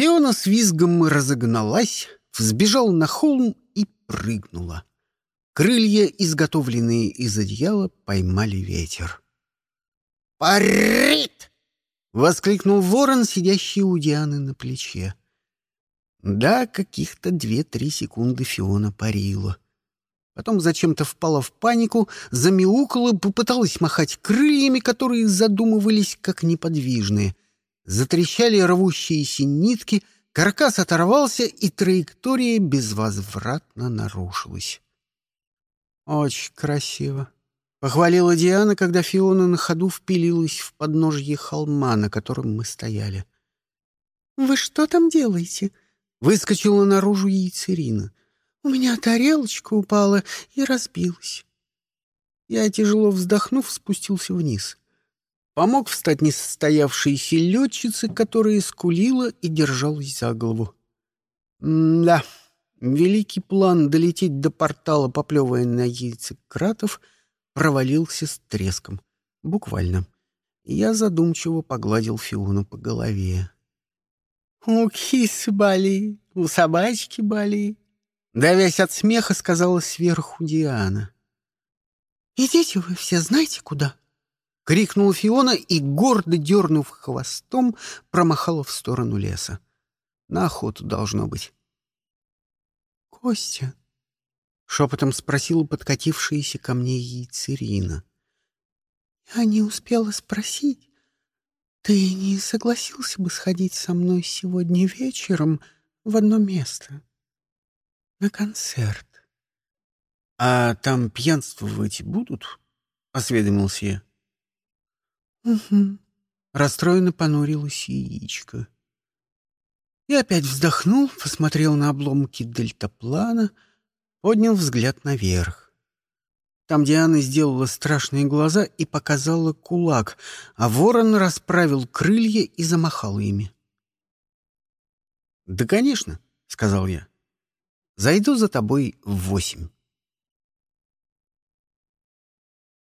Фиона с визгом разогналась, взбежала на холм и прыгнула. Крылья, изготовленные из одеяла, поймали ветер. «Парит!» — воскликнул ворон, сидящий у Дианы на плече. Да, каких-то две-три секунды Фиона парила. Потом зачем-то впала в панику, замяукала, попыталась махать крыльями, которые задумывались как неподвижные. Затрещали рвущиеся нитки, каркас оторвался, и траектория безвозвратно нарушилась. «Очень красиво», — похвалила Диана, когда Фиона на ходу впилилась в подножье холма, на котором мы стояли. «Вы что там делаете?» — выскочила наружу яйцерина. «У меня тарелочка упала и разбилась». Я, тяжело вздохнув, спустился вниз. Помог встать несостоявшейся летчице, которая скулила и держалась за голову. М-да, Великий план долететь до портала, поплевывая на яйца кратов, провалился с треском. Буквально. Я задумчиво погладил Фиону по голове. «У кисы боли, у собачки боли», — давясь от смеха, сказала сверху Диана. «Идите вы все знаете куда?» — крикнула Фиона и, гордо дернув хвостом, промахала в сторону леса. На охоту должно быть. Костя?» — шепотом спросила подкатившаяся ко мне яйцерина. «Я не успела спросить. Ты не согласился бы сходить со мной сегодня вечером в одно место? На концерт?» «А там пьянствовать будут?» — осведомился я. «Угу». Расстроенно понурилась яичко. И опять вздохнул, посмотрел на обломки дельтаплана, поднял взгляд наверх. Там Диана сделала страшные глаза и показала кулак, а ворон расправил крылья и замахал ими. «Да, конечно», — сказал я. «Зайду за тобой в восемь».